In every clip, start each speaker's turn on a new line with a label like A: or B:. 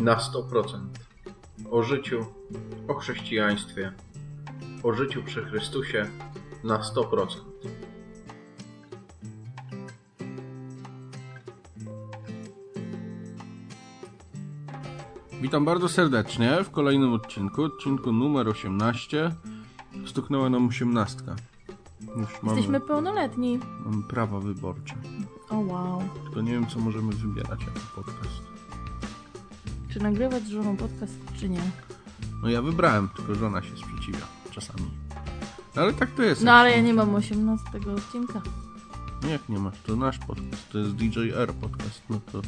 A: na 100%. O życiu, o chrześcijaństwie, o życiu przy Chrystusie na 100%. Witam bardzo serdecznie w kolejnym odcinku, odcinku numer 18. Stuknęła nam 18.
B: Już mamy, Jesteśmy pełnoletni.
A: Mamy prawa wyborcze.
B: O wow.
A: Tylko nie wiem, co możemy wybierać jako podcast.
B: Czy nagrywać z żoną podcast, czy nie?
A: No ja wybrałem, tylko żona się sprzeciwia czasami. No ale tak to jest.
B: No ale ja nie mam 18 odcinka.
A: Jak nie masz? To nasz podcast. To jest DJR podcast. No to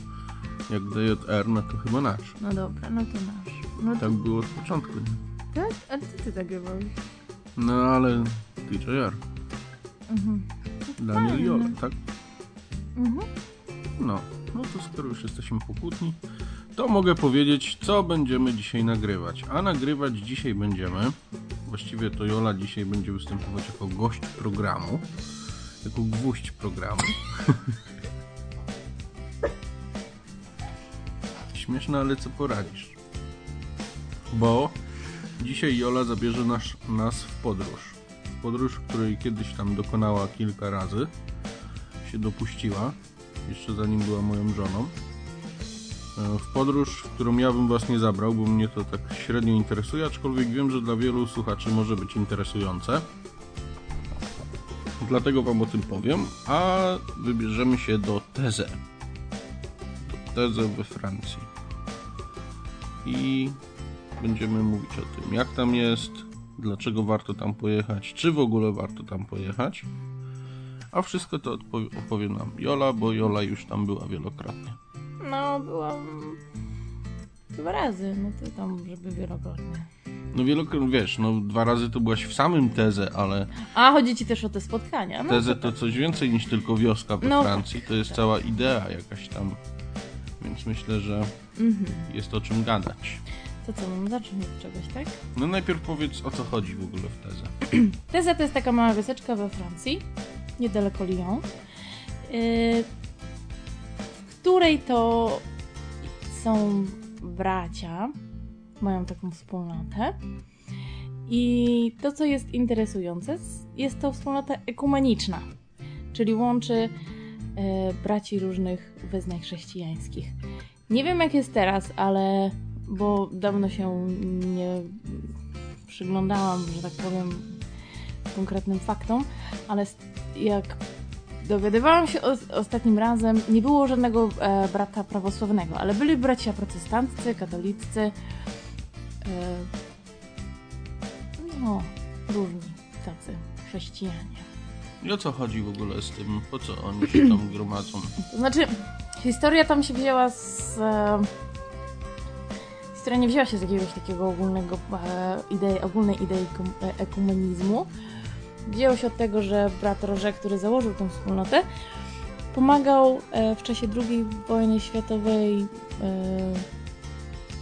A: jak DJR, no to chyba nasz.
B: No dobra, no to nasz. No
A: tak to... było od początku, nie?
B: Tak? A ty ty nagrywałeś?
A: No ale DJR. Mhm. Daniel Jola, tak? Mhm. No, no to skoro już jesteśmy pokłótni, to mogę powiedzieć, co będziemy dzisiaj nagrywać. A nagrywać dzisiaj będziemy, właściwie to Jola dzisiaj będzie występować jako gość programu, jako gwóźdź programu. Śmieszne, ale co poradzisz? Bo dzisiaj Jola zabierze nas, nas w podróż podróż, której kiedyś tam dokonała kilka razy, się dopuściła, jeszcze zanim była moją żoną. E, w podróż, w którą ja bym Was nie zabrał, bo mnie to tak średnio interesuje, aczkolwiek wiem, że dla wielu słuchaczy może być interesujące. Dlatego Wam o tym powiem, a wybierzemy się do Teze. Do Teze we Francji. I będziemy mówić o tym, jak tam jest, dlaczego warto tam pojechać, czy w ogóle warto tam pojechać. A wszystko to opowie nam Jola, bo Jola już tam była wielokrotnie.
B: No, byłam dwa razy, no to tam, żeby wielokrotnie.
A: No wielokrotnie, wiesz, no dwa razy to byłaś w samym Teze, ale...
B: A, chodzi ci też o te spotkania. No,
A: Teze to coś więcej niż tylko wioska we no, Francji, to jest tak. cała idea jakaś tam, więc myślę, że mhm. jest o czym gadać.
B: To co, mam zacząć od czegoś, tak?
A: No najpierw powiedz, o co chodzi w ogóle w Teze.
B: Teza to jest taka mała wioseczka we Francji, niedaleko Lyon, yy, której to są bracia, mają taką wspólnotę. I to, co jest interesujące, jest to wspólnota ekumeniczna, czyli łączy yy, braci różnych wyznań chrześcijańskich. Nie wiem, jak jest teraz, ale bo dawno się nie przyglądałam, że tak powiem, konkretnym faktom, ale jak dowiadywałam się o, ostatnim razem, nie było żadnego e, brata prawosławnego, ale byli bracia protestanccy, katolicy, e, no, różni tacy chrześcijanie.
A: I o co chodzi w ogóle z tym? Po co oni się tam gromadzą?
B: To znaczy, historia tam się wzięła z... E, która nie wzięła się z jakiegoś takiego ogólnego, e, idei, ogólnej idei e, ekumenizmu. Wzięło się od tego, że brat Roże, który założył tę wspólnotę, pomagał e, w czasie II wojny światowej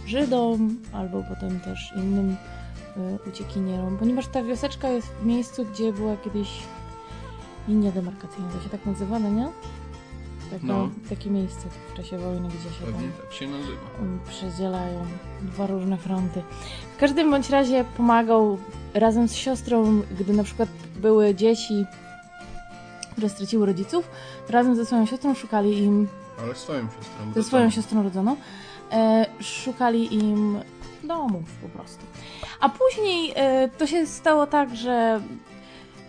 B: Żydom albo potem też innym uciekinierom, ponieważ ta wioseczka jest w miejscu, gdzie była kiedyś linia demarkacyjna, to się tak nazywa, no nie? Taka, no. Takie miejsce w czasie wojny, gdzie się
A: Pewnie tam tak się.
B: Przedzielają dwa różne fronty. W każdym bądź razie pomagał razem z siostrą, gdy na przykład były dzieci, które straciły rodziców, razem ze swoją siostrą szukali im...
A: Ale swoją siostrą.
B: Ze swoją siostrą rodzoną. E, szukali im domów po prostu. A później e, to się stało tak, że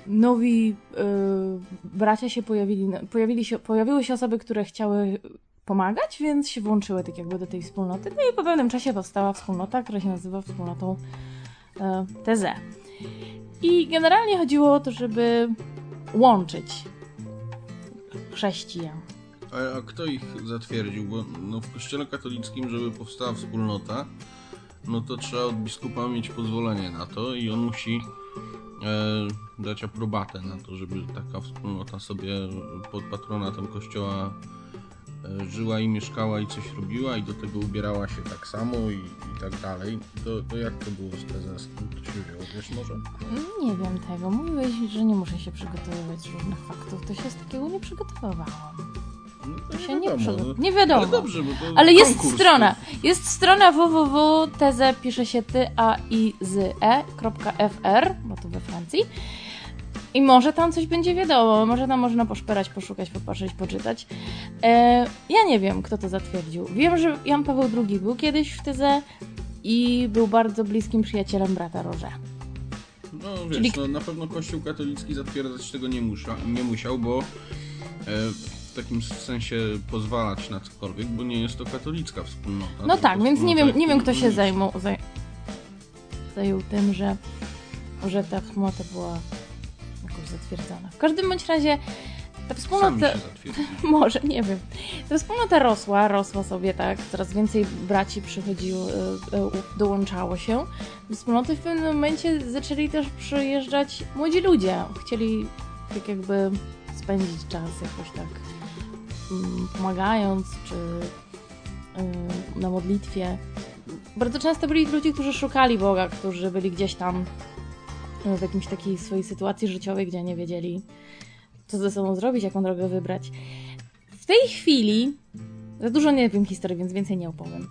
B: nowi y, bracia się pojawili, pojawili się, pojawiły się osoby, które chciały pomagać, więc się włączyły tak jakby do tej wspólnoty. No i po pewnym czasie powstała wspólnota, która się nazywa wspólnotą y, TZ. I generalnie chodziło o to, żeby łączyć chrześcijan.
A: A, a kto ich zatwierdził? Bo no, w kościele katolickim, żeby powstała wspólnota, no to trzeba od biskupa mieć pozwolenie na to i on musi e, dać aprobatę na to, żeby taka wspólnota sobie pod patronatem kościoła żyła i mieszkała i coś robiła i do tego ubierała się tak samo i, i tak dalej. To, to jak to było z tezem? To się wzięło, wiesz może?
B: Nie wiem tego. Mówiłeś, że nie muszę się przygotowywać z różnych faktów. To się z takiego nie przygotowywałam.
A: No to
B: się nie,
A: wiadomo,
B: przy...
A: no.
B: nie wiadomo.
A: Ale dobrze, bo to
B: Ale jest
A: konkurs,
B: strona. Jest strona www. Teze pisze się ty a i z e.fr, bo to we Francji. I może tam coś będzie wiadomo, może tam można poszperać, poszukać, popatrzeć, poczytać. E, ja nie wiem, kto to zatwierdził. Wiem, że Jan Paweł II był kiedyś w Tyze i był bardzo bliskim przyjacielem brata Roże.
A: No wiesz,
B: Czyli-
A: no, na pewno Kościół katolicki zatwierdzać tego nie, musza, nie musiał, bo e, w takim sensie pozwalać na cokolwiek, bo nie jest to katolicka wspólnota.
B: No tak, więc nie wiem, nie wiem kto się zajmą, zaj, zajął tym, że, że ta wspólnota była zatwierdzona. W każdym bądź razie ta wspólnota... Może, nie wiem. Ta wspólnota rosła, rosła sobie tak, coraz więcej braci przychodziło, e, e, dołączało się. Do wspólnoty w pewnym momencie zaczęli też przyjeżdżać młodzi ludzie. Chcieli tak jakby spędzić czas jakoś tak mm, pomagając, czy y, na modlitwie. Bardzo często byli ludzie, którzy szukali Boga, którzy byli gdzieś tam w jakiejś takiej swojej sytuacji życiowej, gdzie nie wiedzieli, co ze sobą zrobić, jaką drogę wybrać. W tej chwili, za dużo nie wiem historii, więc więcej nie opowiem.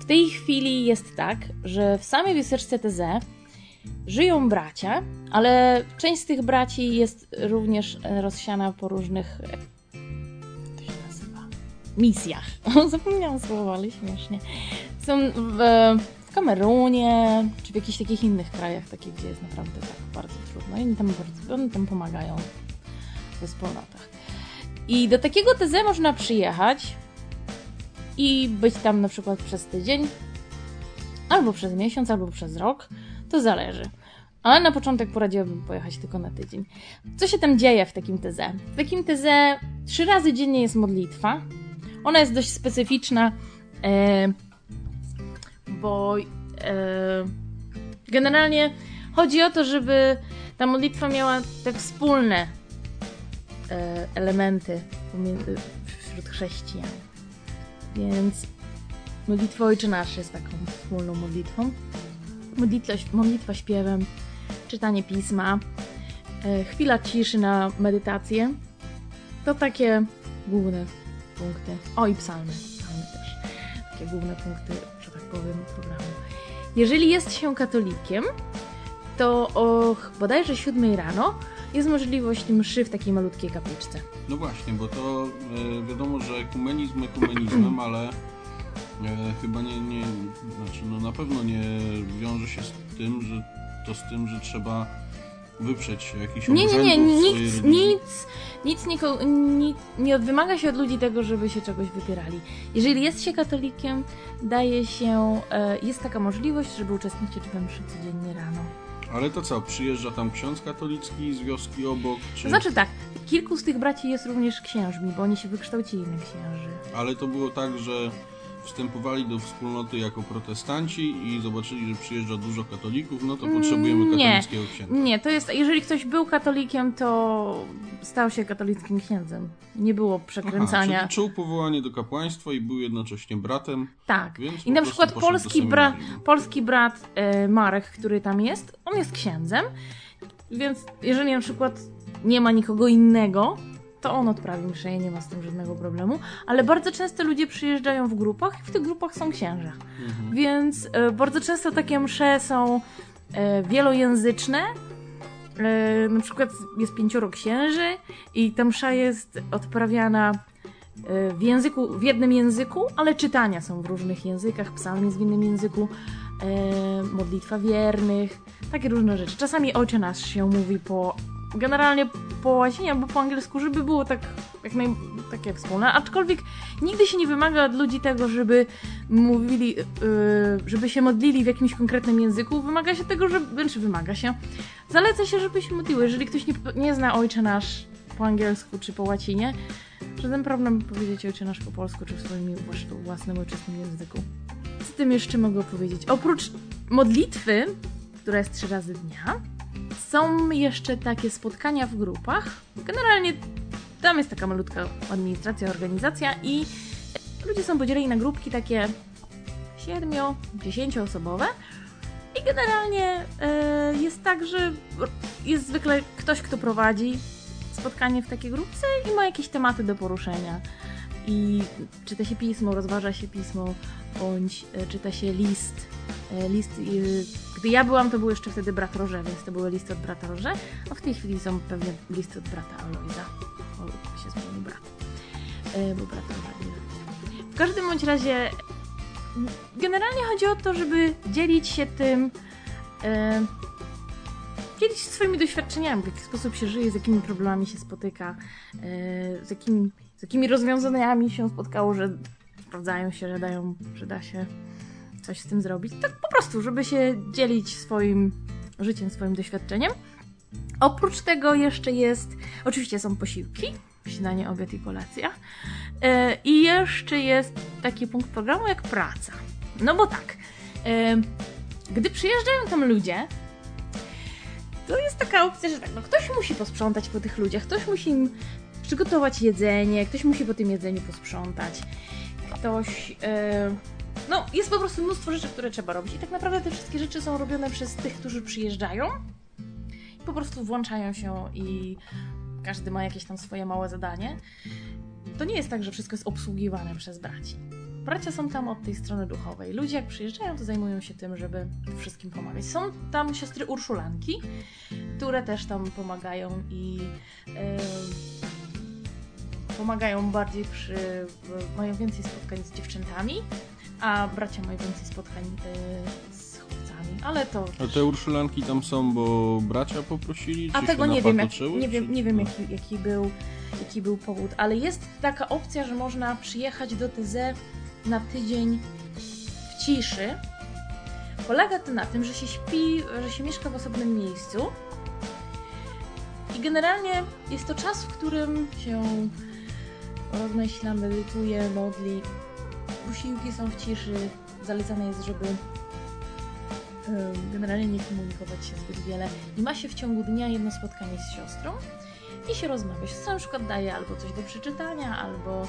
B: W tej chwili jest tak, że w samej wioseczce TZ żyją bracia, ale część z tych braci jest również rozsiana po różnych. Misjach. Zapomniałam słowa, ale śmiesznie. Są w, w Kamerunie, czy w jakichś takich innych krajach, takich, gdzie jest naprawdę tak bardzo trudno. I oni tam, bardzo, oni tam pomagają we wspólnotach. I do takiego TZ można przyjechać i być tam na przykład przez tydzień, albo przez miesiąc, albo przez rok. To zależy. Ale na początek poradziłabym pojechać tylko na tydzień. Co się tam dzieje w takim TZ? W takim TZ trzy razy dziennie jest modlitwa. Ona jest dość specyficzna, e, bo e, generalnie chodzi o to, żeby ta modlitwa miała te wspólne e, elementy wśród chrześcijan. Więc modlitwa Ojcze Nasz jest taką wspólną modlitwą. Modlitwa, modlitwa śpiewem, czytanie pisma, e, chwila ciszy na medytację. To takie główne punkty. O i psalmy. Psalmy też. Takie główne punkty, programu. Jeżeli jest się katolikiem, to o bodajże 7 rano jest możliwość mszy w takiej malutkiej kapliczce.
A: No właśnie, bo to e, wiadomo, że ekumenizm ekumenizmem, ale e, chyba nie, nie, znaczy no na pewno nie wiąże się z tym, że to z tym, że trzeba wyprzeć jakiś
B: Nie, nie, nie, nic, nic, nic, niko, nic nie wymaga się od ludzi tego, żeby się czegoś wypierali. Jeżeli jest się katolikiem, daje się, e, jest taka możliwość, żeby uczestniczyć we mszy codziennie rano.
A: Ale to co, przyjeżdża tam ksiądz katolicki z wioski obok, czy...
B: Znaczy tak, kilku z tych braci jest również księżmi, bo oni się wykształcili na księży.
A: Ale to było tak, że wstępowali do wspólnoty jako protestanci i zobaczyli, że przyjeżdża dużo katolików, no to
B: Mm,
A: potrzebujemy
B: nie.
A: katolickiego księdza.
B: Nie, to jest, jeżeli ktoś był katolikiem, to stał się katolickim księdzem. Nie było
A: Aha,
B: przekręcania.
A: czyli czuł powołanie do kapłaństwa i był jednocześnie bratem.
B: Tak.
A: Więc
B: I na przykład polski, bra, polski brat e, Marek, który tam jest, on jest księdzem, więc jeżeli na przykład nie ma nikogo innego, to on odprawi mszę, nie ma z tym żadnego problemu. Ale bardzo często ludzie przyjeżdżają w grupach i w tych grupach są księża.
A: Mhm.
B: Więc e, bardzo często takie msze są e, wielojęzyczne. E, na przykład jest pięcioro księży i ta msza jest odprawiana w języku, w jednym języku, ale czytania są w różnych językach, psalm jest w innym języku, modlitwa wiernych, takie różne rzeczy. Czasami Ojcze Nasz się mówi po, generalnie po łacinie albo po angielsku, żeby było tak, jak naj, takie wspólne, aczkolwiek nigdy się nie wymaga od ludzi tego, żeby mówili, yy, żeby się modlili w jakimś konkretnym języku, wymaga się tego, że, znaczy wymaga się, zaleca się, żeby się modliły. Jeżeli ktoś nie, nie zna Ojcze Nasz po angielsku czy po łacinie, żaden problem powiedzieć Ojcze Nasz po polsku czy w swoim włas- własnym ojczystym języku. Co tym jeszcze mogę powiedzieć? Oprócz modlitwy, która jest trzy razy dnia, są jeszcze takie spotkania w grupach. Generalnie tam jest taka malutka administracja, organizacja i ludzie są podzieleni na grupki takie 7-10 osobowe. I generalnie e, jest tak, że jest zwykle ktoś, kto prowadzi spotkanie w takiej grupce i ma jakieś tematy do poruszenia. i czyta się pismo, rozważa się pismo, bądź e, czyta się list. E, list gdy ja byłam, to był jeszcze wtedy brat Roże, więc to były listy od brata Roże, a w tej chwili są pewnie listy od brata Aloiza. O, się zmienił brat. Bo brat Roże W każdym bądź razie generalnie chodzi o to, żeby dzielić się tym, e, dzielić się swoimi doświadczeniami, w jaki sposób się żyje, z jakimi problemami się spotyka, e, z, jakimi, z jakimi rozwiązaniami się spotkało, że sprawdzają się, że dają, że da się coś z tym zrobić. Tak po prostu, żeby się dzielić swoim życiem, swoim doświadczeniem. Oprócz tego jeszcze jest, oczywiście są posiłki, śniadanie, obiad i kolacja. E, I jeszcze jest taki punkt programu jak praca. No bo tak, e, gdy przyjeżdżają tam ludzie, to jest taka opcja, że tak, no ktoś musi posprzątać po tych ludziach, ktoś musi im przygotować jedzenie, ktoś musi po tym jedzeniu posprzątać, ktoś... E, no, jest po prostu mnóstwo rzeczy, które trzeba robić. I tak naprawdę te wszystkie rzeczy są robione przez tych, którzy przyjeżdżają. I po prostu włączają się i każdy ma jakieś tam swoje małe zadanie. To nie jest tak, że wszystko jest obsługiwane przez braci. Bracia są tam od tej strony duchowej. Ludzie jak przyjeżdżają, to zajmują się tym, żeby wszystkim pomagać. Są tam siostry Urszulanki, które też tam pomagają i yy, pomagają bardziej przy... mają więcej spotkań z dziewczętami, a bracia mają więcej spotkań yy, z chłopcami, ale to...
A: A te Urszulanki tam są, bo bracia poprosili?
B: A tego nie wiem, jak, nie wiem, nie wiem jaki, jaki, był, jaki był powód, ale jest taka opcja, że można przyjechać do TZ na tydzień w ciszy. Polega to na tym, że się śpi, że się mieszka w osobnym miejscu i generalnie jest to czas, w którym się rozmyśla, medytuje, modli. Posiłki są w ciszy. Zalecane jest, żeby generalnie nie komunikować się zbyt wiele. I ma się w ciągu dnia jedno spotkanie z siostrą i się rozmawia. Siostra na przykład daje albo coś do przeczytania, albo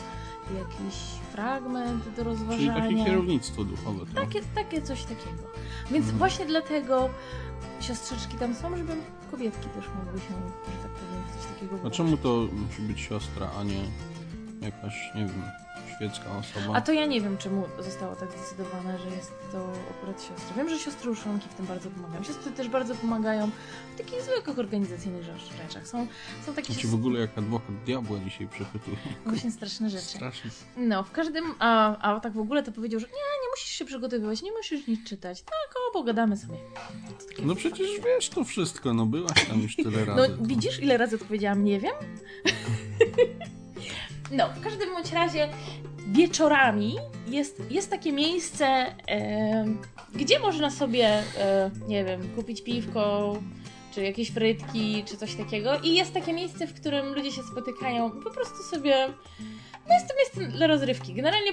B: jakiś fragment do rozważania.
A: Czyli takie kierownictwo duchowe.
B: Tak? Takie, takie coś takiego. Więc mhm. właśnie dlatego siostrzyczki tam są, żeby kobietki też mogły się, że tak powiem, coś takiego
A: A czemu to musi być siostra, a nie jakaś, nie wiem, świecka osoba.
B: A to ja nie wiem, czemu zostało tak zdecydowane, że jest to akurat siostra. Wiem, że siostry uszonki w tym bardzo pomagają. Siostry też bardzo pomagają w takich zwykłych organizacyjnych rzeczach. Są, są takie...
A: Ci w ogóle jak adwokat diabła dzisiaj przepytuje.
B: Właśnie straszne rzeczy.
A: Strasznie.
B: No, w każdym... A, a tak w ogóle to powiedział, że nie, nie musisz się przygotowywać, nie musisz nic czytać. Tak, o, pogadamy sobie.
A: No przecież wiesz to wszystko, no byłaś tam już tyle no, razy.
B: No widzisz, ile razy odpowiedziałam nie wiem? No, w każdym bądź razie wieczorami jest, jest takie miejsce, e, gdzie można sobie, e, nie wiem, kupić piwko, czy jakieś frytki, czy coś takiego. I jest takie miejsce, w którym ludzie się spotykają po prostu sobie. No jest to miejsce dla rozrywki. Generalnie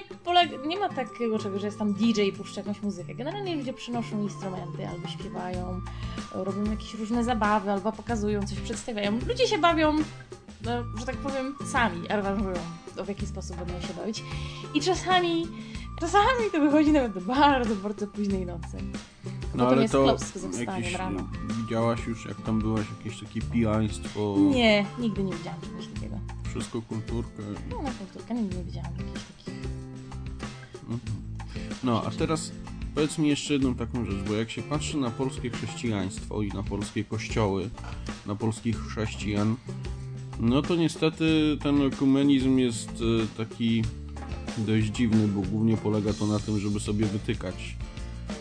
B: nie ma takiego czegoś, że jest tam DJ i puszcza jakąś muzykę. Generalnie ludzie przynoszą instrumenty, albo śpiewają, robią jakieś różne zabawy, albo pokazują coś, przedstawiają. Ludzie się bawią no, że tak powiem, sami aranżują, w jaki sposób będą się bawić. I czasami, czasami to wychodzi nawet do bardzo, bardzo późnej nocy.
A: No Potem ale to jakieś, rano. widziałaś już, jak tam byłaś, jakieś takie pijaństwo?
B: Nie, nigdy nie widziałam czegoś takiego.
A: Wszystko kulturkę?
B: No, na kulturkę nigdy nie widziałam jakichś takich.
A: Mhm. No, a teraz powiedz mi jeszcze jedną taką rzecz, bo jak się patrzy na polskie chrześcijaństwo i na polskie kościoły, na polskich chrześcijan, no to niestety ten ekumenizm jest e, taki dość dziwny, bo głównie polega to na tym, żeby sobie wytykać,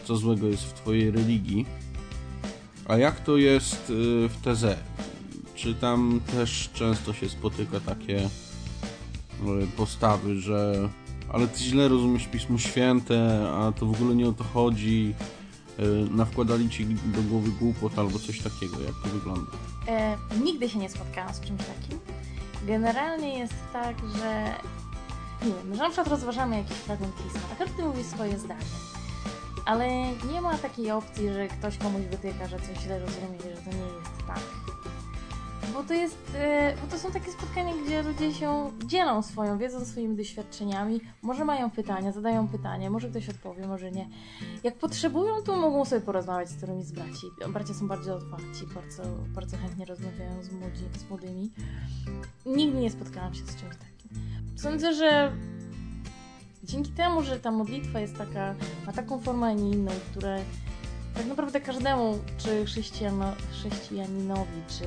A: co złego jest w Twojej religii. A jak to jest e, w TZ? Czy tam też często się spotyka takie e, postawy, że ale ty źle rozumiesz Pismo Święte, a to w ogóle nie o to chodzi, nawkładali ci do głowy głupot albo coś takiego, jak to wygląda?
B: E, nigdy się nie spotkałam z czymś takim. Generalnie jest tak, że nie wiem, że na przykład rozważamy jakiś fragment pisma, a każdy mówi swoje zdanie. Ale nie ma takiej opcji, że ktoś komuś wytyka, że coś źle rozumie, że to nie jest tak bo to jest, e, bo to są takie spotkania, gdzie ludzie się dzielą swoją wiedzą, swoimi doświadczeniami. Może mają pytania, zadają pytania, może ktoś odpowie, może nie. Jak potrzebują, to mogą sobie porozmawiać z którymi z braci. Bracia są bardzo otwarci, bardzo, bardzo chętnie rozmawiają z, młodzi, z młodymi. Nigdy nie spotkałam się z czymś takim. Sądzę, że Dzięki temu, że ta modlitwa jest taka, ma taką formę, a nie inną, które tak naprawdę każdemu, czy chrześcijano, chrześcijaninowi, czy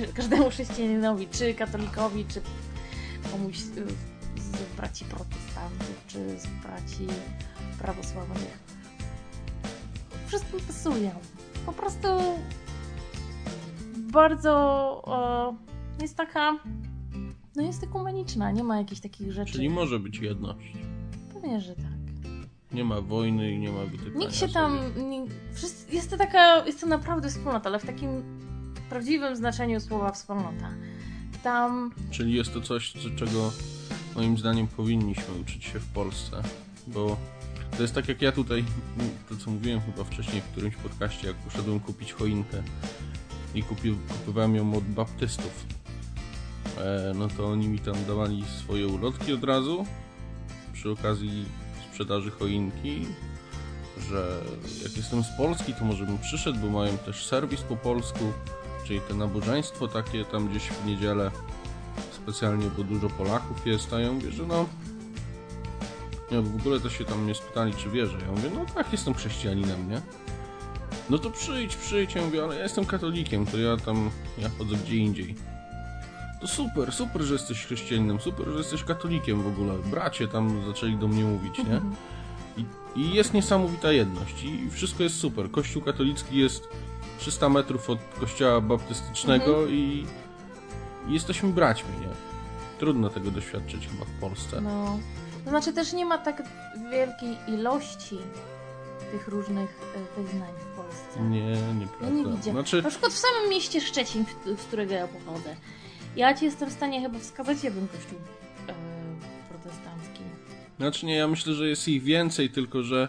B: yy, każdemu chrześcijaninowi, czy katolikowi, czy komuś z, z braci protestantów, czy z braci prawosławnych, wszystko pasuje. Po prostu bardzo jest taka, no jest ekumeniczna, nie ma jakichś takich rzeczy.
A: Czyli może być jedność.
B: Pewnie, że tak.
A: Nie ma wojny i nie ma wytykania
B: Nikt się tam... Nie, jest to taka, jest to naprawdę wspólnota, ale w takim prawdziwym znaczeniu słowa wspólnota. Tam...
A: Czyli jest to coś, czego moim zdaniem powinniśmy uczyć się w Polsce, bo to jest tak jak ja tutaj, to co mówiłem chyba wcześniej w którymś podcaście, jak poszedłem kupić choinkę i kupi, kupowałem ją od baptystów. E, no to oni mi tam dawali swoje ulotki od razu przy okazji sprzedaży choinki, że jak jestem z Polski, to może bym przyszedł, bo mają też serwis po polsku, czyli te nabożeństwo takie tam gdzieś w niedzielę specjalnie, bo dużo Polaków jest, a ja mówię, że no nie, w ogóle to się tam mnie spytali, czy wierzę. Ja mówię, no tak, jestem chrześcijaninem, nie? No to przyjdź, przyjdź. Ja mówię, ale ja jestem katolikiem, to ja tam, ja chodzę gdzie indziej. To super, super, że jesteś chrześcijaninem, super, że jesteś katolikiem w ogóle. Bracie tam zaczęli do mnie mówić, nie? Mhm. I, I, jest niesamowita jedność i wszystko jest super. Kościół katolicki jest 300 metrów od kościoła baptystycznego mhm. i, i jesteśmy braćmi, nie? Trudno tego doświadczyć chyba w Polsce.
B: No. To znaczy też nie ma tak wielkiej ilości tych różnych e, wyznań w Polsce.
A: Nie, nieprawda. Ja
B: nie widzę. Znaczy... Na przykład w samym mieście Szczecin, z którego ja pochodzę, ja ci jestem w stanie chyba wskazać jeden kościół e, protestancki.
A: Znaczy nie, ja myślę, że jest ich więcej, tylko że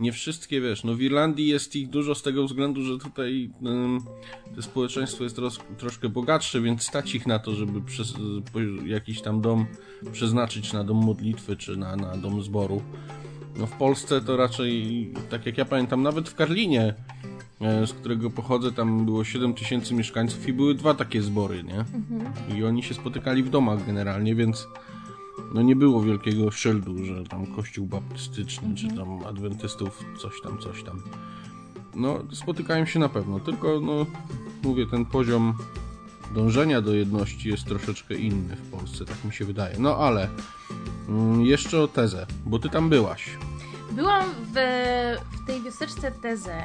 A: nie wszystkie, wiesz, no w Irlandii jest ich dużo z tego względu, że tutaj to społeczeństwo jest trosz, troszkę bogatsze, więc stać ich na to, żeby przez, jakiś tam dom przeznaczyć na dom modlitwy, czy na, na dom zboru. No w Polsce to raczej, tak jak ja pamiętam, nawet w Karlinie, z którego pochodzę, tam było 7 tysięcy mieszkańców i były dwa takie zbory, nie? Mhm. I oni się spotykali w domach generalnie, więc no nie było wielkiego szyldu, że tam kościół baptystyczny, mhm. czy tam adwentystów, coś tam, coś tam. No, spotykają się na pewno, tylko no, mówię, ten poziom dążenia do jedności jest troszeczkę inny w Polsce, tak mi się wydaje. No ale mm, jeszcze o tezę, bo ty tam byłaś.
B: Byłam w, w tej wioseczce tezę.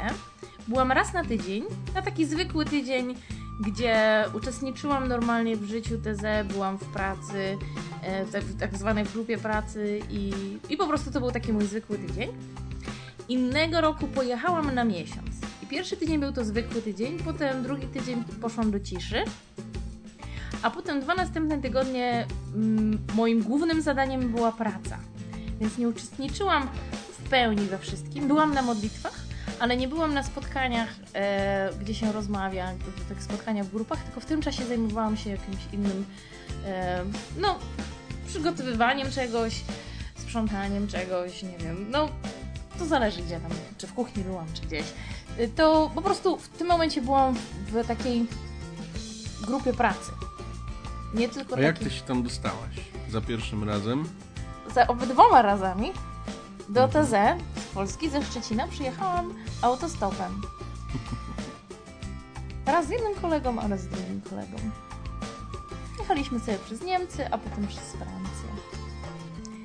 B: Byłam raz na tydzień, na taki zwykły tydzień, gdzie uczestniczyłam normalnie w życiu TZ, byłam w pracy, e, w tak, w tak zwanej grupie pracy i, i po prostu to był taki mój zwykły tydzień. Innego roku pojechałam na miesiąc. I pierwszy tydzień był to zwykły tydzień, potem drugi tydzień poszłam do ciszy, a potem dwa następne tygodnie mm, moim głównym zadaniem była praca. Więc nie uczestniczyłam w pełni we wszystkim. Byłam na modlitwach, ale nie byłam na spotkaniach, e, gdzie się rozmawia, tak spotkania w grupach, tylko w tym czasie zajmowałam się jakimś innym, e, no, przygotowywaniem czegoś, sprzątaniem czegoś, nie wiem, no, to zależy gdzie tam, czy w kuchni byłam, czy gdzieś. E, to po prostu w tym momencie byłam w takiej grupie pracy. Nie tylko A
A: taki... jak ty się tam dostałaś? Za pierwszym razem?
B: Za obydwoma razami do TZ z Polski, ze Szczecina przyjechałam autostopem. Raz z jednym kolegą, a raz z drugim kolegą. Jechaliśmy sobie przez Niemcy, a potem przez Francję.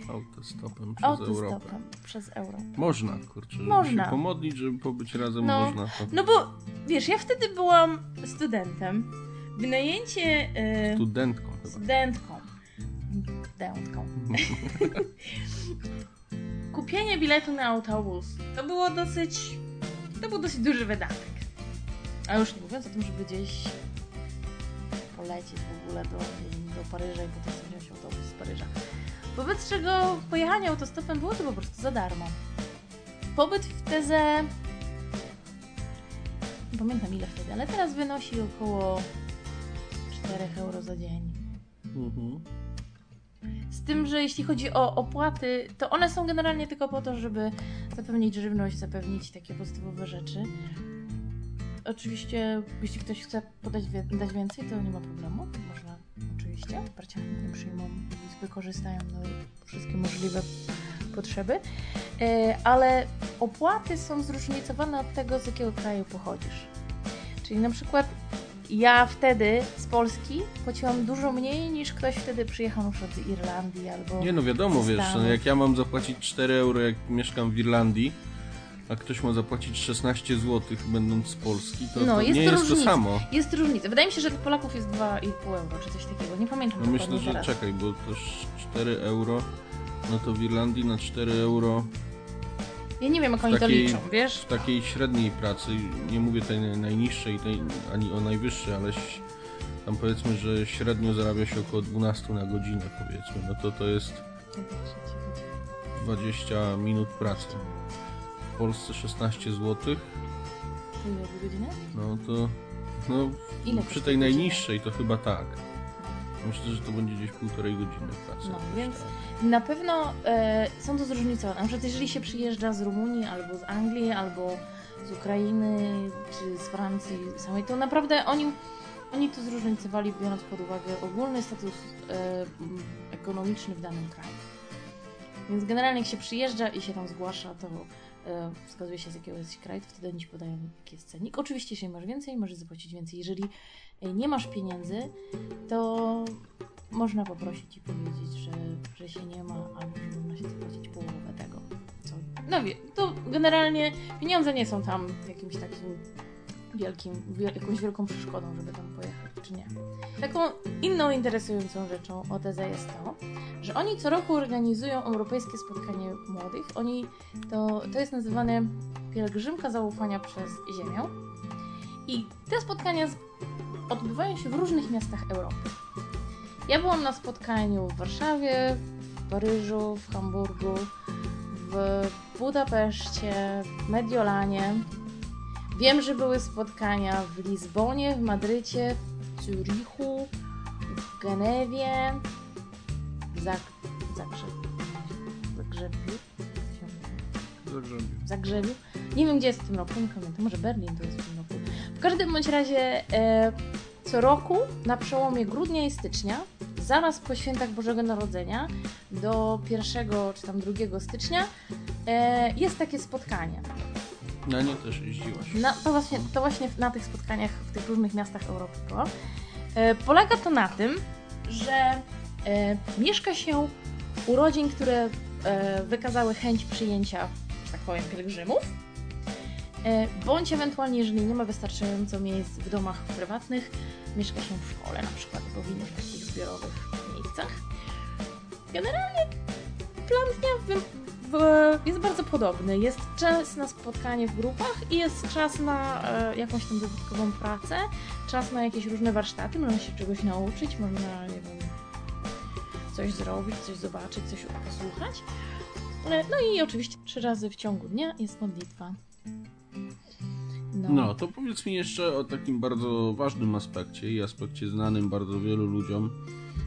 A: Autostopem przez
B: Autostopem
A: Europę.
B: przez Europę.
A: Można, kurczę, żeby można. się pomodlić, żeby pobyć razem,
B: no,
A: można. To...
B: No bo, wiesz, ja wtedy byłam studentem. Wynajęcie...
A: Yy, studentką chyba.
B: Studentką. Studentką. kupienie biletu na autobus to było dosyć. To był dosyć duży wydatek. A już nie mówiąc o tym, żeby gdzieś polecieć w ogóle do, do Paryża i potem wziąć autobus z Paryża. Wobec czego pojechanie autostopem było to po prostu za darmo. Pobyt w Teze. Nie pamiętam ile wtedy, ale teraz wynosi około 4 euro za dzień. Mhm. Z tym, że jeśli chodzi o opłaty, to one są generalnie tylko po to, żeby zapewnić żywność, zapewnić takie podstawowe rzeczy. Oczywiście, jeśli ktoś chce podać dać więcej, to nie ma problemu. Można oczywiście. Bracia chętnie przyjmą i wykorzystają no, wszystkie możliwe potrzeby, e, ale opłaty są zróżnicowane od tego, z jakiego kraju pochodzisz. Czyli na przykład ja wtedy z Polski płaciłam dużo mniej niż ktoś wtedy przyjechał na przykład z Irlandii albo.
A: Nie no wiadomo, wiesz, no, jak ja mam zapłacić 4 euro, jak mieszkam w Irlandii, a ktoś ma zapłacić 16 zł będąc z Polski, to,
B: No,
A: to
B: jest
A: nie
B: to
A: jest to samo.
B: Jest różnica. Wydaje mi się, że dla Polaków jest 2,5 euro czy coś takiego. Nie pamiętam
A: No myślę, że
B: teraz.
A: czekaj, bo to 4 euro, no to w Irlandii na 4 euro
B: Ja nie wiem, jak oni to
A: takiej-
B: liczą, wiesz?
A: w takiej średniej pracy, nie mówię tej najniższej, tej, ani o najwyższej, ale tam powiedzmy, że średnio zarabia się około 12 na godzinę powiedzmy, no to to jest 20 minut pracy. W Polsce 16 zł,
B: To ile w godzinę?
A: no to no,
B: Ile
A: przy tej najniższej to chyba tak. Myślę, że to będzie gdzieś półtorej godziny pracy.
B: No, więc-
A: tak.
B: Na pewno e, są to zróżnicowane. Na przykład jeżeli się przyjeżdża z Rumunii, albo z Anglii, albo z Ukrainy, czy z Francji samej, to naprawdę oni, oni to zróżnicowali, biorąc pod uwagę ogólny status e, ekonomiczny w danym kraju. Więc generalnie jak się przyjeżdża i się tam zgłasza, to e, wskazuje się z jakiegoś kraju, to wtedy oni ci podają jaki jest cennik. Oczywiście, jeśli masz więcej, możesz zapłacić więcej. Jeżeli nie masz pieniędzy, to można poprosić i powiedzieć, że, że się nie ma, albo że można się zapłacić połowę tego. Co... No wie, to generalnie pieniądze nie są tam jakimś takim wielkim, wiel- jakąś wielką przeszkodą, żeby tam pojechać, czy nie. Taką inną interesującą rzeczą o TZ jest to, że oni co roku organizują europejskie spotkanie młodych. Oni, to, to jest nazywane pielgrzymka zaufania przez Ziemię. I te spotkania odbywają się w różnych miastach Europy. Ja byłam na spotkaniu w Warszawie, w Paryżu, w Hamburgu, w Budapeszcie, w Mediolanie. Wiem, że były spotkania w Lizbonie, w Madrycie, w Zurichu, w Genewie, w Zag... Zagrzebiu. Zagrzebiu?
A: Zagrzebię.
B: w Zagrzebiu. Nie wiem, gdzie jest w tym roku, nie pamiętam. Może Berlin to jest w tym roku. W każdym bądź razie e, co roku na przełomie grudnia i stycznia, zaraz po świętach Bożego Narodzenia do 1 czy tam 2 stycznia e, jest takie spotkanie.
A: Na nie też jeździłaś.
B: Na, to, właśnie, to właśnie na tych spotkaniach w tych różnych miastach Europy było. E, polega to na tym, że e, mieszka się u rodzin, które e, wykazały chęć przyjęcia, że tak powiem, pielgrzymów. E, bądź ewentualnie, jeżeli nie ma wystarczająco miejsc w domach prywatnych, mieszka się w szkole na przykład, albo w innych takich zbiorowych miejscach. Generalnie plan dnia w, w, jest bardzo podobny. Jest czas na spotkanie w grupach i jest czas na e, jakąś tam dodatkową pracę, czas na jakieś różne warsztaty, można się czegoś nauczyć, można, nie wiem, coś zrobić, coś zobaczyć, coś posłuchać. E, No i oczywiście trzy razy w ciągu dnia jest modlitwa.
A: No, to powiedz mi jeszcze o takim bardzo ważnym aspekcie i aspekcie znanym bardzo wielu ludziom,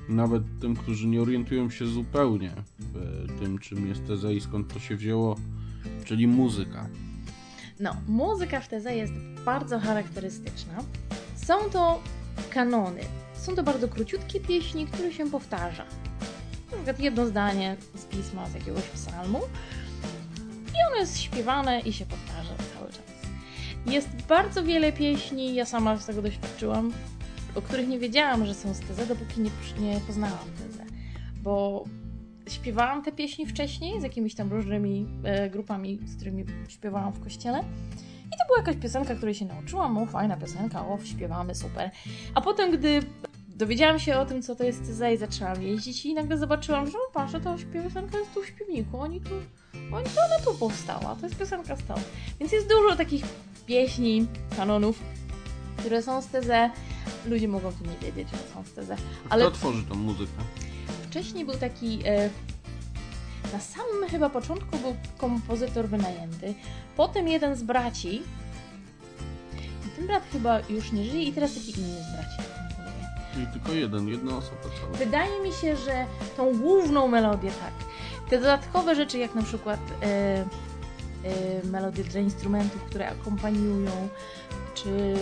A: nawet tym, którzy nie orientują się zupełnie w tym, czym jest teza i skąd to się wzięło, czyli muzyka.
B: No, muzyka w teze jest bardzo charakterystyczna. Są to kanony. Są to bardzo króciutkie pieśni, które się powtarza. Na przykład jedno zdanie z pisma, z jakiegoś psalmu. I ono jest śpiewane i się powtarza cały czas. Jest bardzo wiele pieśni, ja sama z tego doświadczyłam, o których nie wiedziałam, że są z teze, dopóki nie, nie poznałam teze. Bo śpiewałam te pieśni wcześniej z jakimiś tam różnymi e, grupami, z którymi śpiewałam w kościele. I to była jakaś piosenka, której się nauczyłam. O, fajna piosenka, o, śpiewamy, super. A potem, gdy dowiedziałam się o tym, co to jest TZ i zaczęłam jeździć i nagle zobaczyłam, że o, patrzę, to piosenka jest tu w śpiewniku. Oni tu, oni to ona tu powstała. To jest piosenka stąd. Więc jest dużo takich pieśni, kanonów, które są z TZ. Ludzie mogą tu nie wiedzieć, że są z TZ. Ale
A: Kto tworzy tą muzykę?
B: Wcześniej był taki. E, na samym chyba początku był kompozytor wynajęty. Potem jeden z braci. I ten brat chyba już nie żyje, i teraz taki inny z braci. komponuje.
A: Czyli tylko jeden, jedna osoba cała.
B: Wydaje mi się, że tą główną melodię tak. Te dodatkowe rzeczy, jak na przykład e, melodie dla instrumentów, które akompaniują, czy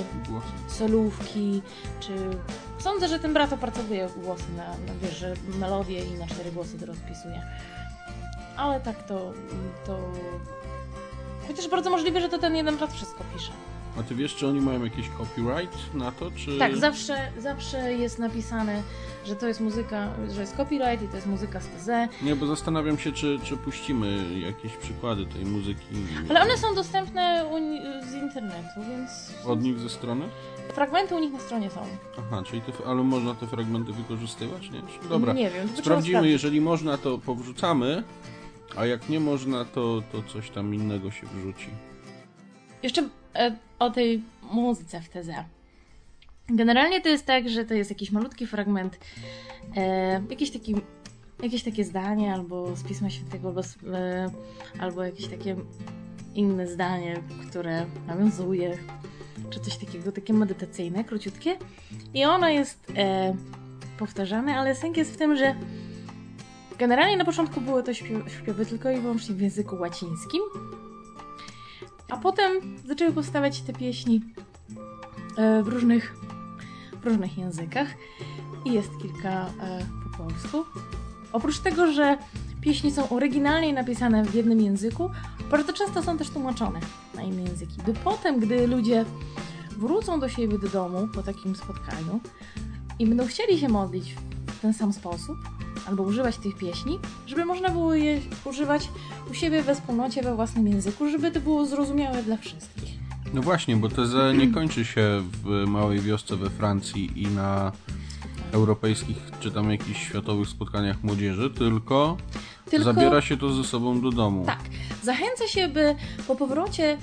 B: solówki, czy... Sądzę, że ten brat opracowuje głosy na, na wiesz, że melodię i na cztery głosy to rozpisuje. ale tak to, to... Chociaż bardzo możliwe, że to ten jeden brat wszystko pisze.
A: A ty wiesz, czy oni mają jakiś copyright na to, czy...
B: Tak, zawsze, zawsze jest napisane, że to jest muzyka, że jest copyright i to jest muzyka z TZ.
A: Nie, bo zastanawiam się, czy, czy puścimy jakieś przykłady tej muzyki.
B: Ale one są dostępne z internetu, więc...
A: Od nich ze strony?
B: Fragmenty u nich na stronie są.
A: Aha, czyli te, ale można te fragmenty wykorzystywać, nie? Dobra,
B: nie wiem.
A: sprawdzimy, jeżeli można to powrzucamy, a jak nie można, to, to coś tam innego się wrzuci.
B: Jeszcze o tej muzyce w TZ. Generalnie to jest tak, że to jest jakiś malutki fragment, e, jakiś taki, jakieś takie zdanie albo z Pisma Świętego, albo, e, albo jakieś takie inne zdanie, które nawiązuje, czy coś takiego, takie medytacyjne, króciutkie. I ono jest e, powtarzane, ale sęk jest w tym, że generalnie na początku były to śpiewy tylko i wyłącznie w języku łacińskim, a potem zaczęły powstawać te pieśni e, w różnych, w różnych językach i jest kilka e, po polsku. Oprócz tego, że pieśni są oryginalnie napisane w jednym języku, bardzo często są też tłumaczone na inne języki. By potem, gdy ludzie wrócą do siebie do domu po takim spotkaniu i będą chcieli się modlić w ten sam sposób, albo używać tych pieśni, żeby można było je używać u siebie we wspólnocie, we własnym języku, żeby to było zrozumiałe dla wszystkich.
A: No właśnie, bo teza nie kończy się w małej wiosce we Francji i na europejskich czy tam jakichś światowych spotkaniach młodzieży, tylko, tylko, zabiera się to ze sobą do domu.
B: Tak. Zachęca się, by po powrocie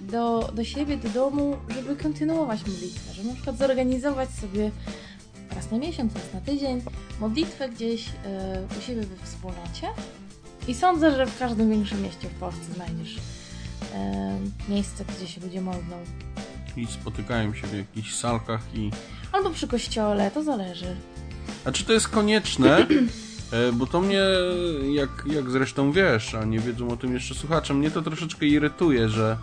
B: do, do siebie, do domu, żeby kontynuować modlitwę, żeby na przykład zorganizować sobie raz na miesiąc, raz na tydzień, modlitwę gdzieś yy, u siebie we wspólnocie. I sądzę, że w każdym większym mieście w Polsce znajdziesz yy, miejsce, gdzie się ludzie modlą.
A: I spotykają się w jakichś salkach i...
B: Albo przy kościele, to zależy.
A: A czy to jest konieczne? E, bo to mnie, jak, jak zresztą wiesz, a nie wiedzą o tym jeszcze słuchacze, mnie to troszeczkę irytuje, że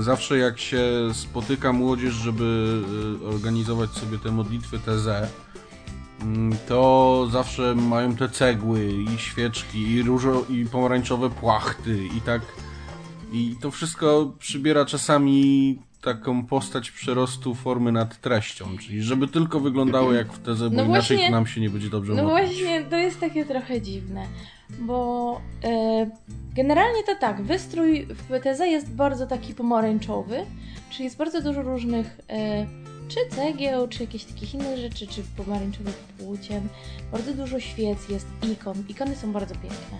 A: Zawsze jak się spotyka młodzież, żeby y, organizować sobie te modlitwy TZ, mm, to zawsze mają te cegły i świeczki i różo i pomarańczowe płachty i tak i to wszystko przybiera czasami taką postać przerostu formy nad treścią, czyli żeby tylko wyglądało jak w tezę, bo no inaczej właśnie, nam się nie będzie dobrze
B: No właśnie, to jest takie trochę dziwne bo e, generalnie to tak, wystrój w PTZ jest bardzo taki pomarańczowy, czyli jest bardzo dużo różnych e, czy cegieł, czy jakichś takich innych rzeczy, czy pomarańczowych płócien. Bardzo dużo świec jest, ikon. Ikony są bardzo piękne.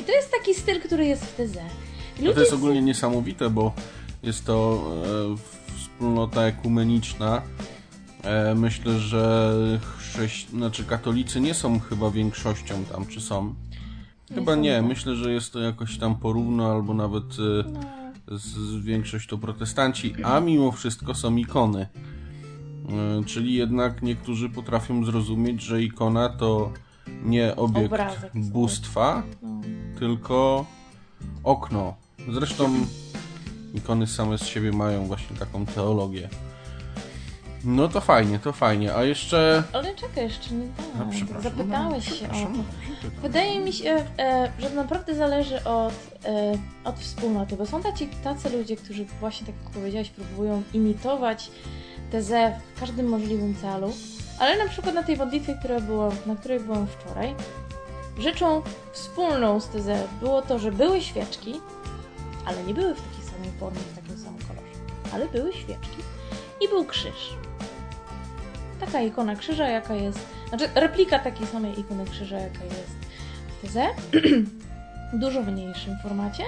B: I to jest taki styl, który jest w TZ.
A: Ludzie to jest ogólnie niesamowite, bo jest to e, wspólnota ekumeniczna. E, myślę, że chrześ... znaczy katolicy nie są chyba większością tam, czy są? Chyba nie, nie. myślę, że jest to jakoś tam porówno, albo nawet y, no. z, większość to protestanci, a mimo wszystko są ikony. Czyli jednak niektórzy potrafią zrozumieć, że ikona to nie obiekt Obrazek bóstwa, no. tylko okno. Zresztą ikony same z siebie mają właśnie taką teologię. No to fajnie, to fajnie. A jeszcze.
B: Ale czekaj, jeszcze nie tak. Zapytałeś no, się o to. Wydaje mi się, e, że naprawdę zależy od, e, od wspólnoty, bo są tacy, tacy ludzie, którzy właśnie, tak jak powiedziałeś, próbują imitować tezę w każdym możliwym celu. Ale na przykład na tej modlitwie, która była, na której byłam wczoraj, rzeczą wspólną z tezę było to, że były świeczki, ale nie były w formie, w takim samym kolorze. Ale były świeczki i był krzyż taka ikona krzyża, jaka jest, znaczy replika takiej samej ikony krzyża, jaka jest w TZ, dużo mniejszym formacie,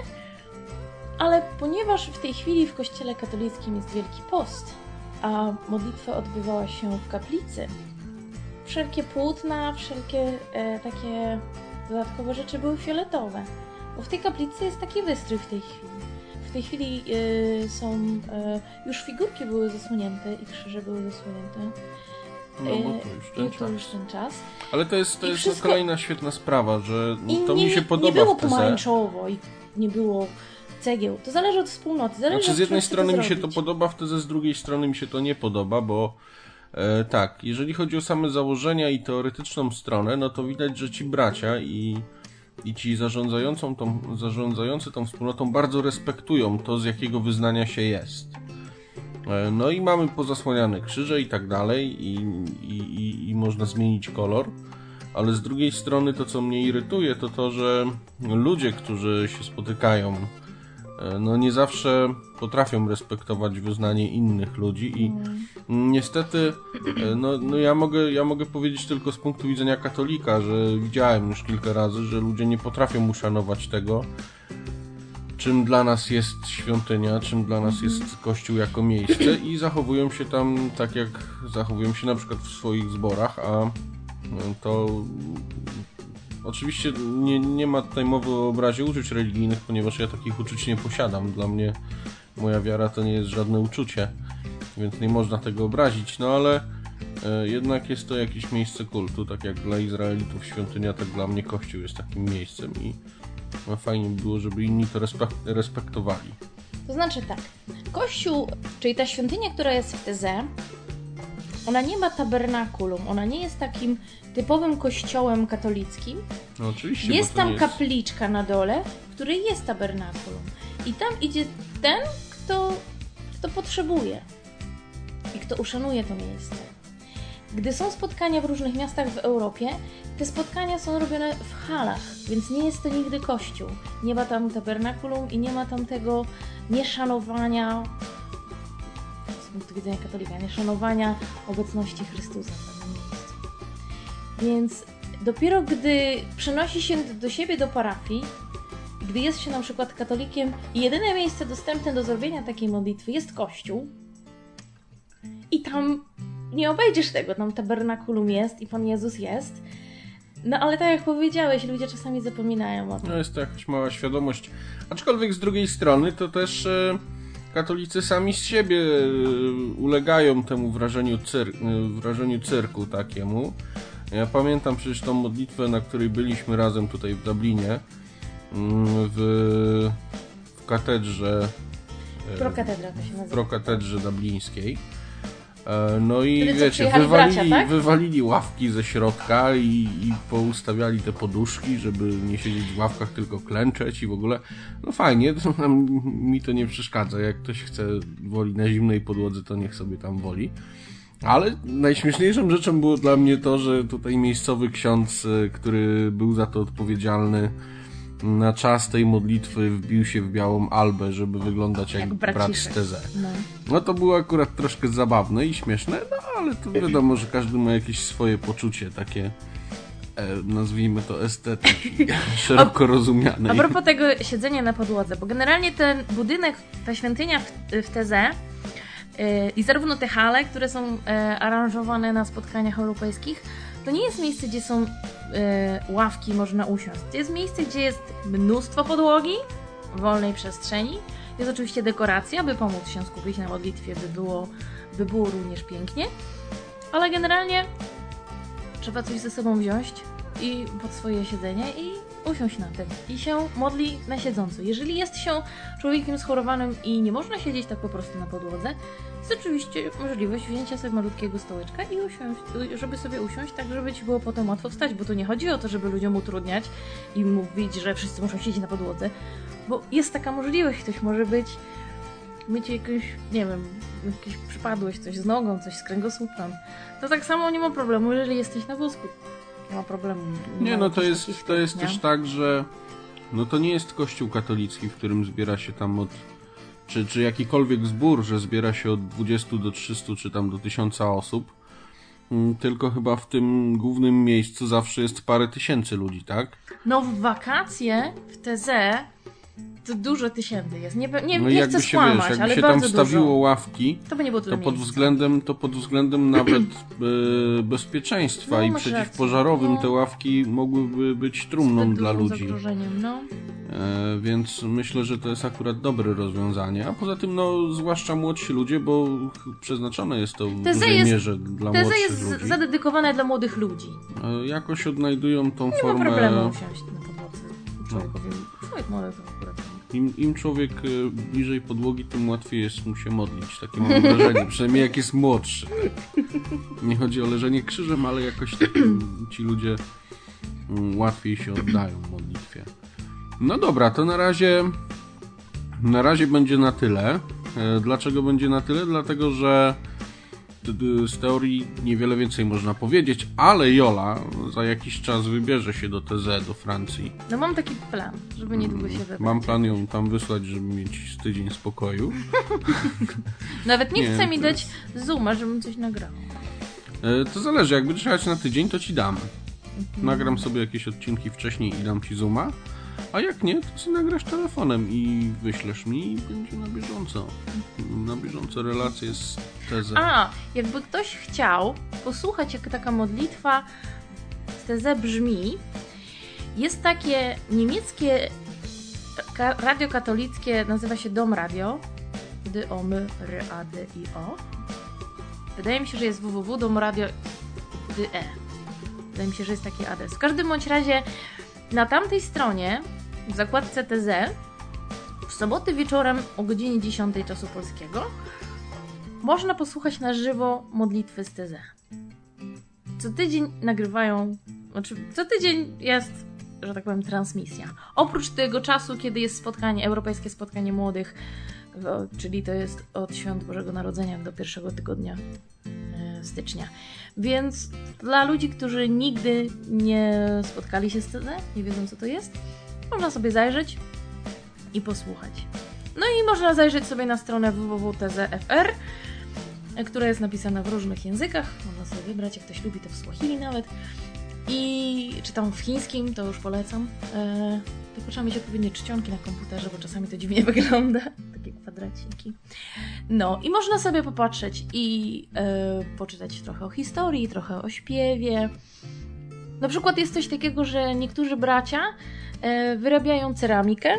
B: ale ponieważ w tej chwili w kościele katolickim jest Wielki Post, a modlitwa odbywała się w kaplicy, wszelkie płótna, wszelkie e, takie dodatkowe rzeczy były fioletowe, bo w tej kaplicy jest taki wystrój w tej chwili. W tej chwili e, są, e, już figurki były zasłonięte i krzyże były zasłonięte.
A: No bo to już ten,
B: czas. już ten czas.
A: Ale to jest, to jest wszystko... kolejna świetna sprawa, że to nie, mi się podoba
B: Nie było pomarańczowo i nie było cegieł. To zależy od wspólnoty. Zależy
A: znaczy, z jednej strony mi się to podoba, wtedy z drugiej strony mi się to nie podoba, bo e, tak, jeżeli chodzi o same założenia i teoretyczną stronę, no to widać, że ci bracia i i ci zarządzającą tą, zarządzający tą wspólnotą bardzo respektują to, z jakiego wyznania się jest. E, no i mamy pozasłaniane krzyże i tak dalej i, i, i, i można zmienić kolor ale z drugiej strony to, co mnie irytuje, to to, że ludzie, którzy się spotykają, no nie zawsze potrafią respektować wyznanie innych ludzi i niestety, e, no, no ja, mogę, ja mogę powiedzieć tylko z punktu widzenia katolika, że widziałem już kilka razy, że ludzie nie potrafią uszanować tego, czym dla nas jest świątynia, czym dla nas jest kościół jako miejsce i zachowują się tam tak, jak zachowują się na przykład w swoich zborach, a to oczywiście nie, nie ma tutaj mowy o obrazie uczuć religijnych, ponieważ ja takich uczuć nie posiadam. Dla mnie moja wiara to nie jest żadne uczucie, więc nie można tego obrazić, no ale e, jednak jest to jakieś miejsce kultu, tak jak dla Izraelitów świątynia, tak dla mnie Kościół jest takim miejscem i no, fajnie by było, żeby inni to respektowali.
B: To znaczy tak, Kościół, czyli ta świątynia, która jest w Teze, ona nie ma tabernakulum, ona nie jest takim typowym kościołem katolickim.
A: No oczywiście.
B: Jest tam jest... kapliczka na dole, w której jest tabernakulum. I tam idzie ten, kto, kto potrzebuje i kto uszanuje to miejsce. Gdy są spotkania w różnych miastach w Europie, te spotkania są robione w halach, więc nie jest to nigdy kościół. Nie ma tam tabernakulum i nie ma tam tego nieszanowania punktu widzenia katolika, nieszanowania obecności Chrystusa w danym miejscu. Więc dopiero gdy przenosi się do siebie do parafii, gdy jest się na przykład katolikiem i jedyne miejsce dostępne do zrobienia takiej modlitwy jest kościół i tam nie obejdziesz tego, tam tabernakulum jest i Pan Jezus jest, no ale tak jak powiedziałeś, ludzie czasami zapominają o tym.
A: No jest to jakaś mała świadomość. Aczkolwiek z drugiej strony to też... Yy katolicy sami z siebie e, ulegają temu wrażeniu, cyr e, wrażeniu cyrku takiemu. Ja pamiętam przecież tą modlitwę, na której byliśmy razem tutaj w Dublinie, mm, w, w katedrze.
B: E, Prokatedra to się nazywa.
A: Prokatedrze dublińskiej no i Wtedy wiecie, wywalili, bracia, tak? wywalili ławki ze środka i, i poustawiali te poduszki, żeby nie siedzieć w ławkach, tylko klęczeć i w ogóle. No fajnie, to mi to nie przeszkadza. Jak ktoś chce woli na zimnej podłodze, to niech sobie tam woli. Ale najśmieszniejszą rzeczą było dla mnie to, że tutaj miejscowy ksiądz, e, który był za to odpowiedzialny, na czas tej modlitwy wbił się w białą albę, żeby wyglądać jak, jak brat z Teze. No. no to było akurat troszkę zabawne i śmieszne, no ale to wiadomo, że każdy ma jakieś swoje poczucie takie e, nazwijmy to estetyki szeroko rozumiane.
B: A propos tego siedzenia na podłodze, bo generalnie ten budynek, ta świątynia w, w Teze yy, i zarówno te hale, które są yy, aranżowane na spotkaniach europejskich, to nie jest miejsce, gdzie są e, ławki, można usiąść. To jest miejsce, gdzie jest mnóstwo podłogi, wolnej przestrzeni. Jest oczywiście dekoracja, by pomóc się skupić na modlitwie, by było, by było również pięknie. Ale generalnie trzeba coś ze sobą wziąć i pod swoje siedzenie i usiąść na tym i się modli na siedząco. Jeżeli jest się człowiekiem schorowanym i nie można siedzieć tak po prostu na podłodze, jest oczywiście możliwość wzięcia sobie malutkiego stołeczka i usiąść, żeby sobie usiąść, tak żeby ci było potem łatwo wstać, bo to nie chodzi o to, żeby ludziom utrudniać i mówić, że wszyscy muszą siedzieć na podłodze, bo jest taka możliwość, ktoś może być mieć jakąś, nie wiem, jakieś przypadłość, coś z nogą, coś z kręgosłupem, to tak samo nie ma problemu, jeżeli jesteś na wózku ma problemu.
A: Nie, no to jest, to jest też tak, że no to nie jest kościół katolicki, w którym zbiera się tam od czy, czy jakikolwiek zbór, że zbiera się od 20 do 300 czy tam do 1000 osób. Mm, tylko chyba w tym głównym miejscu zawsze jest parę tysięcy ludzi, tak?
B: No w wakacje w TZ to dużo tysięcy jest. Nie, nie, no nie chcę skłamać, wiesz, jakby ale
A: się
B: tam
A: wstawiło
B: dużo.
A: ławki,
B: to, by nie było
A: to pod względem to pod względem nawet e, bezpieczeństwa no, i przeciwpożarowym no. te ławki mogłyby być trumną dla ludzi.
B: No.
A: E, więc myślę, że to jest akurat dobre rozwiązanie. A poza tym, no, zwłaszcza młodsi ludzie, bo przeznaczone jest to w dużej jest, mierze dla młodszych
B: jest
A: ludzi.
B: zadedykowane dla młodych ludzi.
A: E, jakoś odnajdują tą
B: nie
A: formę.
B: Nie ma problemu usiąść na. Człowiekowi. No. Akurat
A: im, Im człowiek e, bliżej podłogi, tym łatwiej jest mu się modlić. Takie mam wrażenie, przynajmniej jak jest młodszy. Nie chodzi o leżenie krzyżem, ale jakoś tak ci ludzie mm, łatwiej się oddają modlitwie. No dobra, to na razie na razie będzie na tyle. E, dlaczego będzie na tyle? Dlatego, że z teorii niewiele więcej można powiedzieć, ale Jola za jakiś czas wybierze się do TZ, do Francji.
B: No mam taki plan, żeby niedługo się wybrać.
A: Mam plan ją tam wysłać, żeby mieć tydzień spokoju.
B: Nawet nie, nie chce mi to... dać zooma, żebym coś nagrał.
A: E, to zależy, jak będziesz jechać na tydzień, to ci dam. Mhm. Nagram sobie jakieś odcinki wcześniej i dam ci zooma. A jak nie, to sobie nagrasz telefonem i wyślesz mi i będzie na bieżąco. Na bieżąco relacje z tezą.
B: A, jakby ktoś chciał posłuchać, jak taka modlitwa z tezę brzmi, jest takie niemieckie radio katolickie, nazywa się Dom Radio. D, O, M, R, A, D, I, O. Wydaje mi się, że jest www, Dom Radio, D, E. Wydaje mi się, że jest taki adres. W każdym bądź razie na tamtej stronie, w zakładce TZ, w soboty wieczorem o godzinie 10 czasu polskiego, można posłuchać na żywo modlitwy z TZ. Co tydzień nagrywają, znaczy co tydzień jest, że tak powiem, transmisja. Oprócz tego czasu, kiedy jest spotkanie, europejskie spotkanie młodych, czyli to jest od świąt Bożego Narodzenia do pierwszego tygodnia e, stycznia. Więc dla ludzi, którzy nigdy nie spotkali się z TZ, nie wiedzą co to jest, można sobie zajrzeć i posłuchać. No i można zajrzeć sobie na stronę www.tzfr, która jest napisana w różnych językach. Można sobie wybrać, jak ktoś lubi to w Swahili nawet. I czytam w chińskim, to już polecam. Eee, tylko trzeba mieć odpowiednie czcionki na komputerze, bo czasami to dziwnie wygląda. Takie kwadraciki. No i można sobie popatrzeć i e, poczytać trochę o historii, trochę o śpiewie. Na przykład jest coś takiego, że niektórzy bracia wyrabiają ceramikę,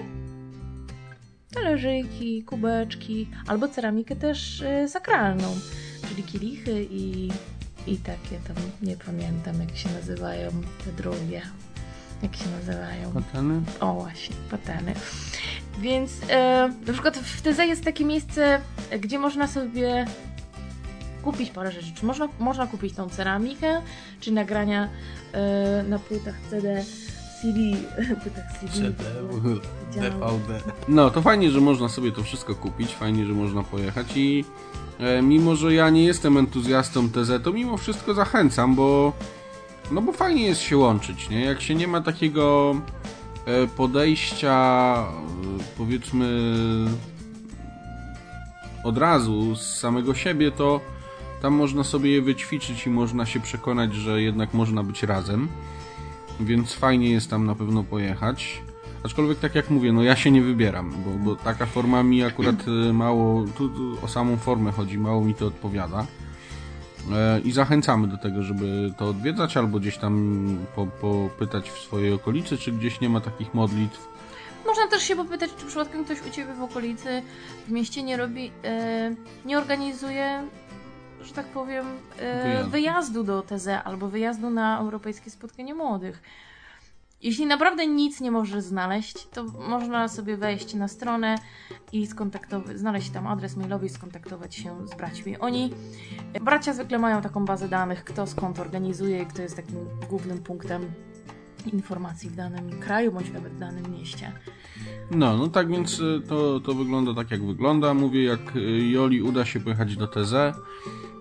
B: talerzyki, kubeczki, albo ceramikę też e, sakralną, czyli kielichy i, i takie tam, nie pamiętam jak się nazywają te drugie. Jak się nazywają?
A: Pateny?
B: O właśnie, pateny. Więc e, na przykład w Teze jest takie miejsce, gdzie można sobie kupić parę rzeczy. Czy można, można kupić tą ceramikę, czy nagrania e, na płytach CD, CD, płytach CD.
A: CD, DVD. No, to fajnie, że można sobie to wszystko kupić, fajnie, że można pojechać i e, mimo, że ja nie jestem entuzjastą TZ, to mimo wszystko zachęcam, bo no bo fajnie jest się łączyć, nie? Jak się nie ma takiego e, podejścia, e, powiedzmy, od razu z samego siebie, to tam można sobie je wyćwiczyć i można się przekonać, że jednak można być razem. Więc fajnie jest tam na pewno pojechać. Aczkolwiek tak jak mówię, no ja się nie wybieram, bo, bo taka forma mi akurat e, mało, tu, tu o samą formę chodzi, mało mi to odpowiada. E, I zachęcamy do tego, żeby to odwiedzać, albo gdzieś tam po, popytać w swojej okolicy, czy gdzieś nie ma takich modlitw.
B: Można też się popytać, czy przypadkiem ktoś u Ciebie w okolicy, w mieście nie robi, e, nie organizuje, że tak powiem, e, wyjazdu do TZ albo wyjazdu na Europejskie Spotkanie Młodych. Jeśli naprawdę nic nie możesz znaleźć, to można sobie wejść na stronę i skontaktować, znaleźć tam adres mailowy i skontaktować się z braćmi. Oni, bracia zwykle mają taką bazę danych, kto skąd organizuje i kto jest takim głównym punktem informacji w danym kraju bądź nawet w danym mieście.
A: No, no tak więc y, to, to wygląda tak jak wygląda. Mówię, jak y, Joli uda się pojechać do TZ,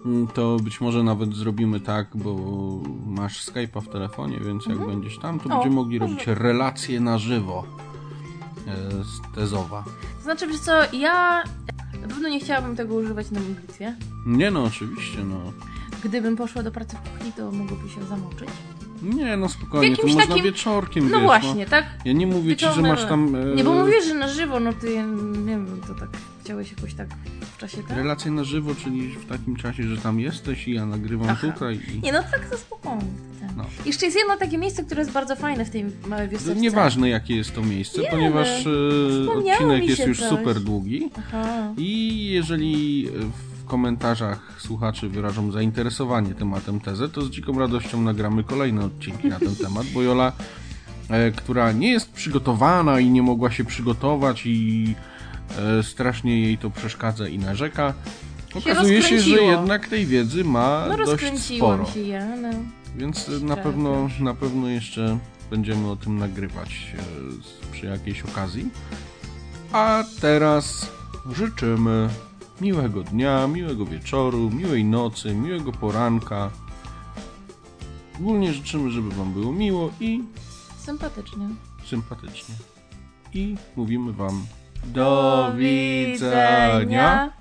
A: Mm, to być może nawet zrobimy tak, bo masz Skype'a w telefonie, więc jak mhm. będziesz tam, to o, będziemy mogli może. robić relacje na żywo z Tezowa.
B: Znaczy, wiesz co, ja na pewno nie chciałabym tego używać na modlitwie.
A: Nie no, oczywiście, no.
B: Gdybym poszła do pracy w kuchni, to mogłoby się zamoczyć.
A: Nie, no spokojnie, to można takim... wieczorkiem,
B: No
A: wiesz,
B: właśnie,
A: no.
B: tak?
A: Ja nie mówię ci, że masz tam...
B: E... Nie, bo mówisz, że na żywo, no to ja nie wiem, to tak chciałeś jakoś tak w czasie tak?
A: Relacje na żywo, czyli w takim czasie, że tam jesteś i ja nagrywam Aha. tutaj i...
B: Nie, no tak to spokojnie. Tak. No. Jeszcze jest jedno takie miejsce, które jest bardzo fajne w tej małej wiosce.
A: Nieważne jakie jest to miejsce, ponieważ e, odcinek jest już coś. super długi Aha. i jeżeli w w komentarzach słuchaczy wyrażą zainteresowanie tematem tezy, to z dziką radością nagramy kolejne odcinki na ten temat, bo Jola, e, która nie jest przygotowana i nie mogła się przygotować i e, strasznie jej to przeszkadza i narzeka, okazuje się, się że jednak tej wiedzy ma no, dość sporo.
B: Się ja, no.
A: Więc na pewno, na pewno jeszcze będziemy o tym nagrywać e, przy jakiejś okazji. A teraz życzymy miłego dnia, miłego wieczoru, miłej nocy, miłego poranka. Ogólnie życzymy, żeby Wam było miło i
B: sympatycznie.
A: Sympatycznie. I mówimy Wam do,
C: do widzenia.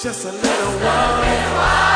C: Just a little while.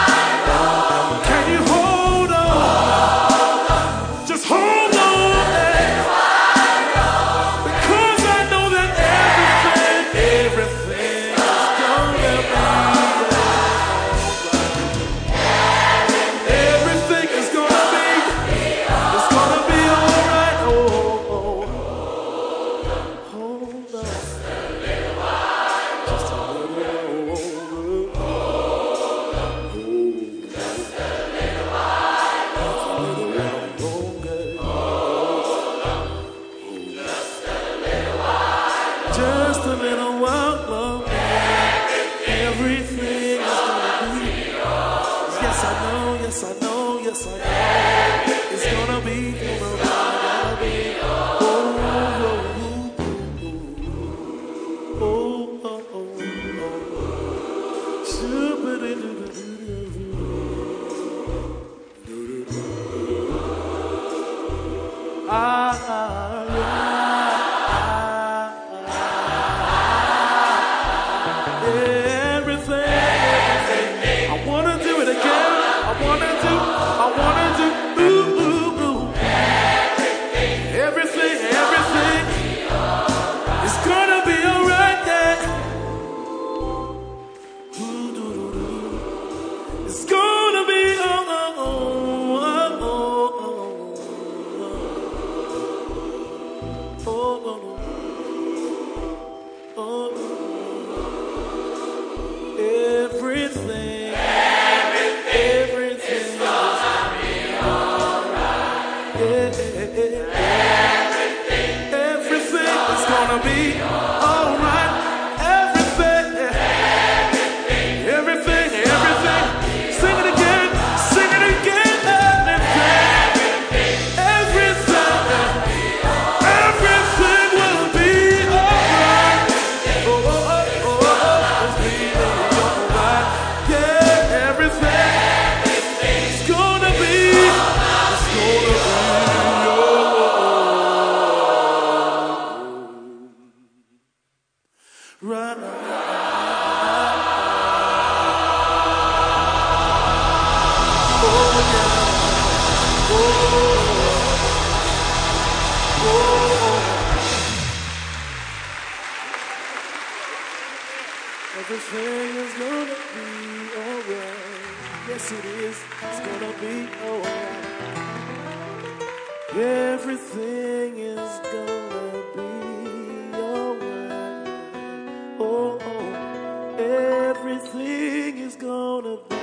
C: everything is gonna be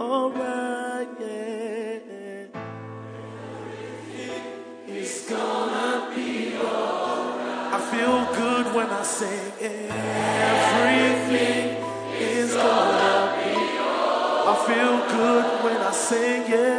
C: alright, yeah. It's gonna be alright. I feel good when I say everything, everything is gonna, be alright. I feel good when I say yeah.